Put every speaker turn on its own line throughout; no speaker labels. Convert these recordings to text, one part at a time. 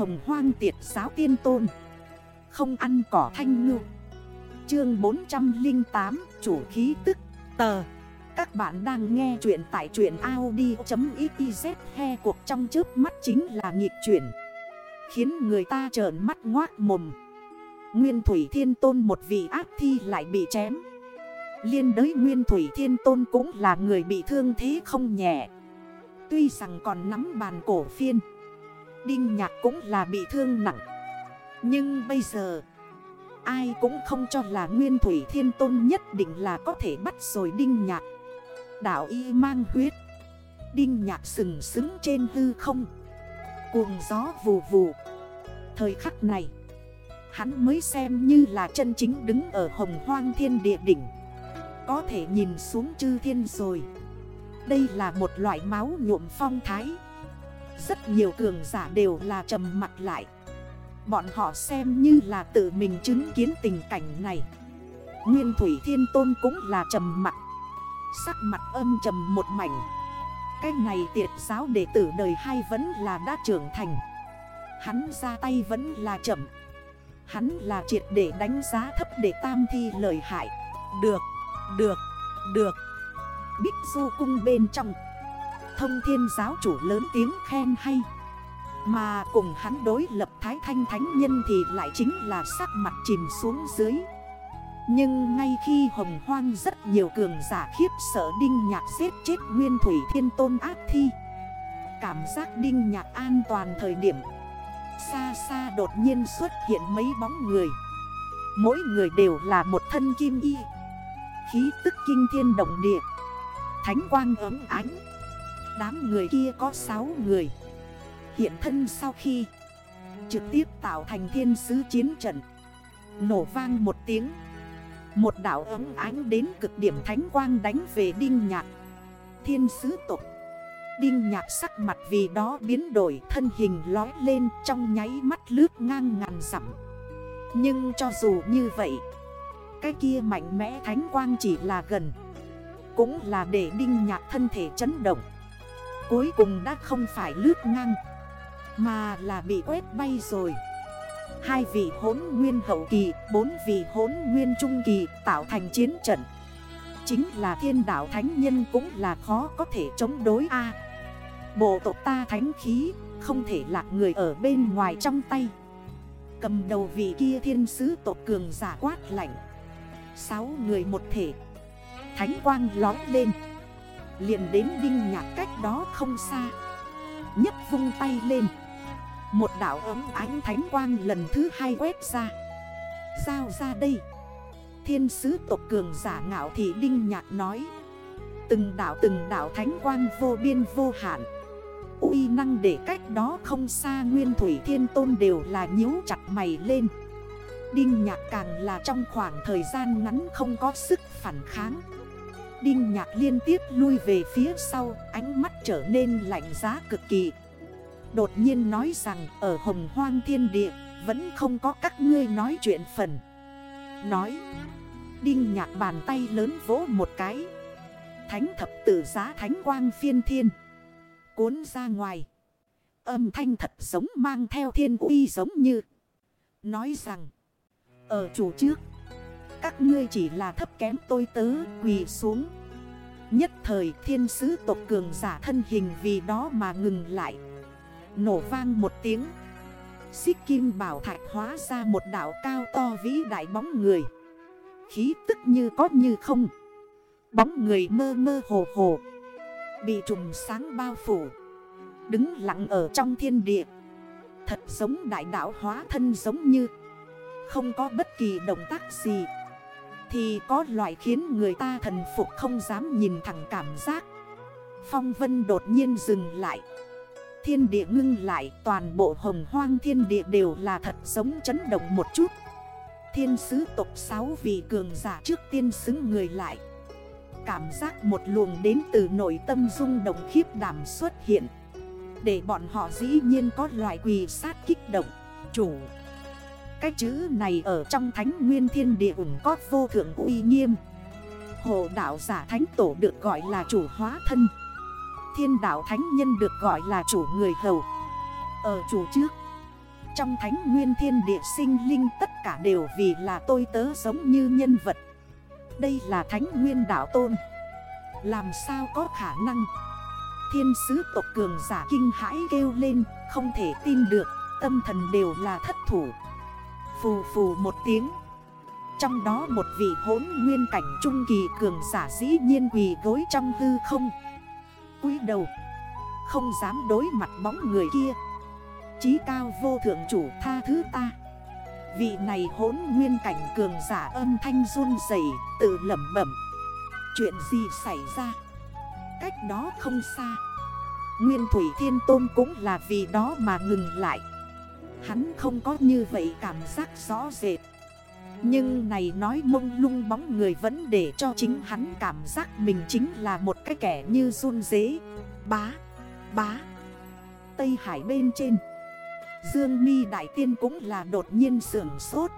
hồng hoang tiệt giáo tiên tôn. Không ăn cỏ thanh ngư. Chương 408 Chủ khí tức, Tờ. Các bạn đang nghe chuyện tại truyện Audi.xyz He cuộc trong trước mắt chính là nghịch chuyển. Khiến người ta trởn mắt ngoác mồm. Nguyên Thủy Thiên Tôn một vị ác thi lại bị chém. Liên đới Nguyên Thủy Thiên Tôn cũng là người bị thương thế không nhẹ. Tuy rằng còn nắm bàn cổ phiên Đinh Nhạc cũng là bị thương nặng. Nhưng bây giờ, Ai cũng không cho là Nguyên Thủy Thiên Tôn nhất định là có thể bắt rồi Đinh Nhạc. Đảo y mang huyết. Đinh Nhạc sừng sững trên hư không. Cuồng gió vù vù. Thời khắc này, Hắn mới xem như là chân chính đứng ở hồng hoang thiên địa đỉnh. Có thể nhìn xuống chư thiên rồi. Đây là một loại máu nhuộm phong thái. Rất nhiều cường giả đều là trầm mặt lại. Bọn họ xem như là tự mình chứng kiến tình cảnh này. Nguyên Thủy Thiên Tôn cũng là trầm mặt. Sắc mặt âm trầm một mảnh. Cái này tiệt giáo đệ tử đời hai vẫn là đã trưởng thành. Hắn ra tay vẫn là chậm. Hắn là triệt để đánh giá thấp để tam thi lời hại. Được, được, được. Bích du cung bên trong. Thông thiên giáo chủ lớn tiếng khen hay. Mà cùng hắn đối lập thái thanh thánh nhân thì lại chính là sắc mặt chìm xuống dưới. Nhưng ngay khi hồng hoang rất nhiều cường giả khiếp sợ đinh nhạc giết chết nguyên thủy thiên tôn ác thi. Cảm giác đinh nhạc an toàn thời điểm, Xa xa đột nhiên xuất hiện mấy bóng người. Mỗi người đều là một thân kim y. Khí tức kinh thiên động địa. Thánh quang ấm ánh. Đám người kia có 6 người. Hiện thân sau khi Trực tiếp tạo thành thiên sứ chiến trận, Nổ vang một tiếng, Một đảo ấm ánh đến cực điểm thánh quang đánh về đinh nhạc. Thiên sứ tục Đinh nhạc sắc mặt vì đó biến đổi, thân hình lói lên, trong nháy mắt lướt ngang ngàn dặm. Nhưng cho dù như vậy, Cái kia mạnh mẽ thánh quang chỉ là gần, Cũng là để đinh nhạc thân thể chấn động. Cuối cùng đã không phải lướt ngang, Mà là bị quét bay rồi. Hai vị hốn nguyên hậu kỳ, Bốn vị hốn nguyên trung kỳ tạo thành chiến trận. Chính là thiên đạo thánh nhân cũng là khó có thể chống đối A. Bộ tộc ta thánh khí Không thể lạc người ở bên ngoài trong tay. Cầm đầu vị kia thiên sứ tộc cường giả quát lạnh. Sáu người một thể. Thánh quang lói lên liền đến đinh nhạc cách đó không xa. Nhấp vung tay lên. Một đảo ấm ánh thánh quang lần thứ hai quét ra. Sao ra đây. Thiên sứ tộc cường giả ngạo thị đinh nhạc nói. Từng đảo từng đảo thánh quang vô biên vô hạn. Uy năng để cách đó không xa Nguyên Thủy Thiên Tôn đều là nhíu chặt mày lên. Đinh nhạc càng là trong khoảng thời gian ngắn không có sức phản kháng. Đinh nhạc liên tiếp lui về phía sau, Ánh mắt trở nên lạnh giá cực kỳ Đột nhiên nói rằng, ở hồng hoang thiên địa, Vẫn không có các ngươi nói chuyện phần Nói, Đinh nhạc bàn tay lớn vỗ một cái Thánh thập tử giá thánh quang phiên thiên cuốn ra ngoài. Âm thanh thật giống mang theo thiên uy giống như. Nói rằng. Ở chủ trước. Các ngươi chỉ là thấp kém tôi tớ quỳ xuống. Nhất thời thiên sứ tộc cường giả thân hình vì đó mà ngừng lại. Nổ vang một tiếng. Xích kim bảo thạch hóa ra một đảo cao to vĩ đại bóng người. Khí tức như có như không. Bóng người mơ mơ hồ hồ. Bị trùng sáng bao phủ Đứng lặng ở trong thiên địa Thật giống đại đạo hóa thân giống như Không có bất kỳ động tác gì thì có loại khiến người ta thần phục không dám nhìn thẳng cảm giác. Phong vân đột nhiên dừng lại. Thiên địa ngưng lại, toàn bộ hồng hoang thiên địa đều là thật giống chấn động một chút. Thiên sứ tộc 6 vị cường giả trước tiên xứng người lại. Cảm giác một luồng đến từ nội tâm rung động khiếp đảm xuất hiện. Để bọn họ dĩ nhiên có loại quỳ sát kích động, Chủ cái chữ này ở trong thánh nguyên thiên địa ủng có vô thượng uy nghiêm. Hồ đạo giả thánh tổ được gọi là chủ hóa thân. Thiên đạo thánh nhân được gọi là chủ người hầu. Ở chủ trước, Trong thánh nguyên thiên địa sinh linh tất cả đều vì là tôi tớ giống như nhân vật. Đây là thánh nguyên đạo tôn. Làm sao có khả năng? Thiên sứ tộc cường giả kinh hãi kêu lên, Không thể tin được, Tâm thần đều là thất thủ. Phù phù một tiếng. Trong đó một vị hốn nguyên cảnh trung kỳ cường giả dĩ nhiên quỳ gối trong hư không. Cúi đầu, Không dám đối mặt bóng người kia. Chí cao vô thượng chủ tha thứ ta. Vị này hốn nguyên cảnh cường giả âm thanh run dày Tự lẩm bẩm. Chuyện gì xảy ra? Cách đó không xa. Nguyên Thủy Thiên Tôn cũng là vì đó mà ngừng lại. Hắn không có như vậy cảm giác rõ rệt. Nhưng này nói mông lung bóng người vẫn để cho chính hắn cảm giác mình chính là một cái kẻ như run dế Bá, bá. Tây Hải bên trên. Dương mi Đại Tiên cũng là đột nhiên sưởng sốt.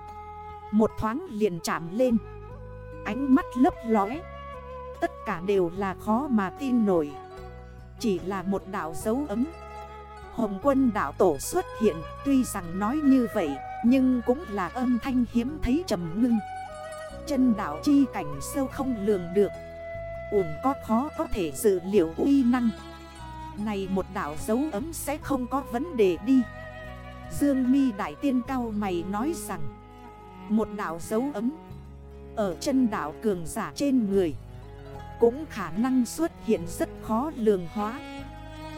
Một thoáng liền chạm lên. Ánh mắt lấp lóe. Tất cả đều là khó mà tin nổi. Chỉ là một đảo dấu ấm. Hồng quân đảo tổ xuất hiện, Tuy rằng nói như vậy, Nhưng cũng là âm thanh hiếm thấy trầm ngưng. Chân đảo chi cảnh sâu không lường được. Uổng có khó có thể dự liệu uy năng. Này một đảo dấu ấm sẽ không có vấn đề đi. Dương mi đại tiên cao mày nói rằng, Một đảo dấu ấm Ở chân đảo cường giả trên người Cũng khả năng xuất hiện rất khó lường hóa.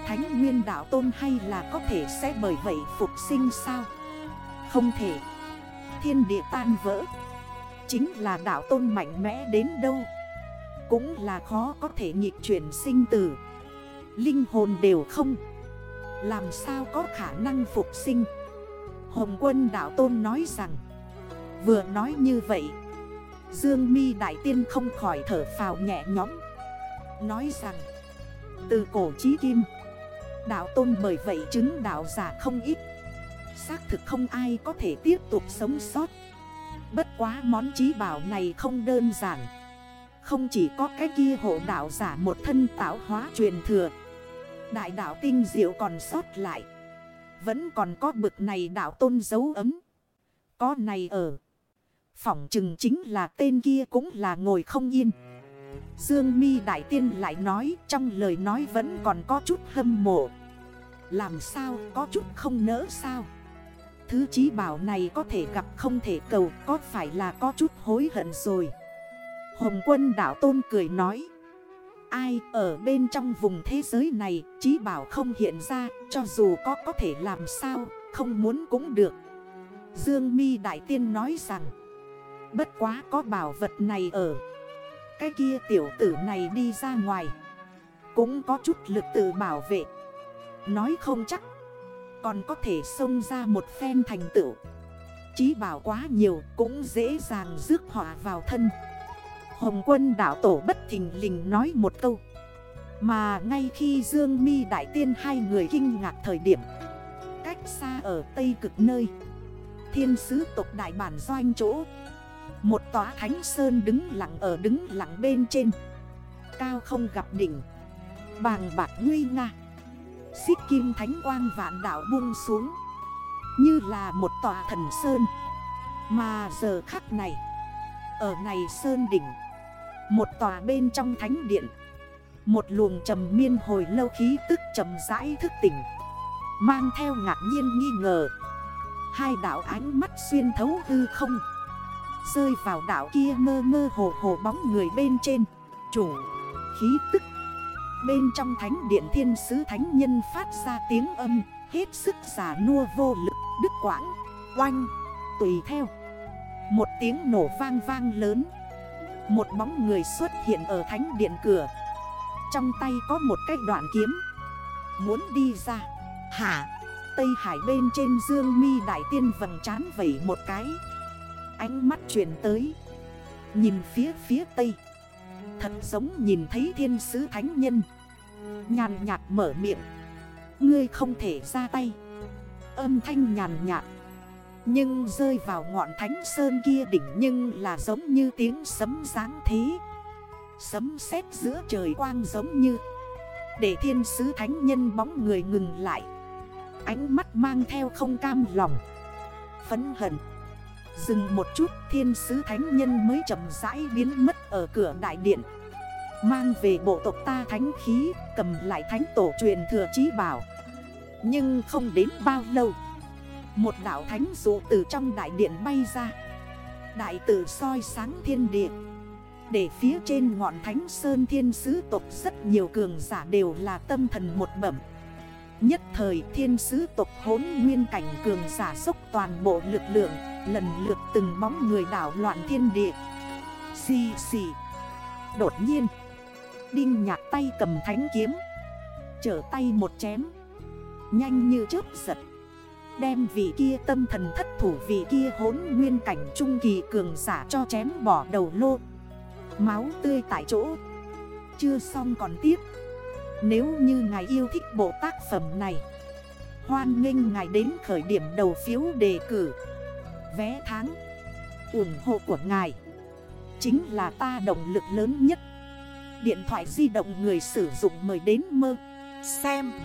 Thánh nguyên đảo tôn hay là có thể sẽ bởi vậy phục sinh sao? Không thể. Thiên địa tan vỡ. Chính là đảo tôn mạnh mẽ đến đâu? Cũng là khó có thể nhịp chuyển sinh tử. Linh hồn đều không. Làm sao có khả năng phục sinh? Hồng quân đạo tôn nói rằng, Vừa nói như vậy, Dương mi đại tiên không khỏi thở phào nhẹ nhõm. Nói rằng, Từ cổ chí kim Đạo tôn bởi vậy chứng đạo giả không ít Xác thực không ai có thể tiếp tục sống sót Bất quá món trí bảo này không đơn giản Không chỉ có cái kia hộ đạo giả một thân tạo hóa truyền thừa Đại đạo tinh diệu còn sót lại vẫn còn có bực này đạo tôn dấu ấm. Có này ở. Phỏng chừng chính là tên kia cũng là ngồi không yên. Dương mi Đại Tiên lại nói, trong lời nói vẫn còn có chút hâm mộ. Làm sao, có chút không nỡ sao. Thứ chí bảo này có thể gặp không thể cầu, có phải là có chút hối hận rồi. Hồng quân đảo tôn cười nói. Ai ở bên trong vùng thế giới này, Chí bảo không hiện ra, Cho dù có có thể làm sao, Không muốn cũng được Dương mi Đại Tiên nói rằng, Bất quá có bảo vật này ở cái kia tiểu tử này đi ra ngoài. Cũng có chút lực tự bảo vệ. Nói không chắc. Còn có thể xông ra một phen thành tựu. Chí bảo quá nhiều Cũng dễ dàng rước họa vào thân. Hồng quân đảo tổ bất thình lình nói một câu. Mà ngay khi Dương mi Đại Tiên hai người kinh ngạc thời điểm. Cách xa ở Tây Cực nơi. Thiên sứ tộc đại bản doanh chỗ. Một tòa thánh sơn đứng lặng ở đứng lặng bên trên. Cao không gặp đỉnh. Bàng bạc nguy nga. Xích kim thánh quang vạn đảo buông xuống. Như là một tòa thần sơn. Mà giờ khắc này, Ở này sơn đỉnh, một tòa bên trong thánh điện, Một luồng trầm miên hồi lâu khí tức trầm rãi thức tỉnh, Mang theo ngạc nhiên nghi ngờ. Hai đảo ánh mắt xuyên thấu hư không. Rơi vào đảo kia mơ mơ hồ hồ bóng người bên trên. Chủ, khí tức. Bên trong thánh điện thiên sứ thánh nhân phát ra tiếng âm Hết sức giả nua vô lực, đứt quãng, oanh, tùy theo. Một tiếng nổ vang vang lớn. Một bóng người xuất hiện ở thánh điện cửa. Trong tay có một cái đoạn kiếm. Muốn đi ra. Hả? Tây Hải bên trên dương mi đại tiên vầng trán vẩy một cái. Ánh mắt chuyển tới. Nhìn phía phía tây. Thật giống nhìn thấy thiên sứ thánh nhân. Nhàn nhạt mở miệng. Ngươi không thể ra tay. Âm thanh nhàn nhạt. Nhưng rơi vào ngọn thánh sơn kia đỉnh nhưng là giống như tiếng sấm dáng thế. Sấm sét giữa trời quang giống như. Để thiên sứ thánh nhân bóng người ngừng lại. Ánh mắt mang theo không cam lòng. Phấn hận. Dừng một chút, thiên sứ thánh nhân mới chậm rãi biến mất ở cửa đại điện. Mang về bộ tộc ta thánh khí, Cầm lại thánh tổ truyền thừa chí bảo. Nhưng không đến bao lâu, Một đảo thánh dụ từ trong đại điện bay ra. Đại tử soi sáng thiên địa. Để phía trên ngọn thánh sơn thiên sứ tộc rất nhiều cường giả đều là tâm thần một bẩm. Nhất thời thiên sứ tộc hốn nguyên cảnh cường giả dốc toàn bộ lực lượng. Lần lượt từng bóng người đảo loạn thiên địa. Xì xì. Đột nhiên, Đinh nhạc tay cầm thánh kiếm, Trở tay một chém. Nhanh như chớp giật, Đem vị kia tâm thần thất thủ, vị kia hốn nguyên cảnh trung kỳ cường giả cho chém bỏ đầu lô. Máu tươi tại chỗ. Chưa xong còn tiếp. Nếu như ngài yêu thích bộ tác phẩm này, Hoan nghênh ngài đến khởi điểm đầu phiếu đề cử. Vé tháng. Ủng hộ của ngài Chính là ta động lực lớn nhất. Điện thoại di động người sử dụng mời đến mơ. Xem.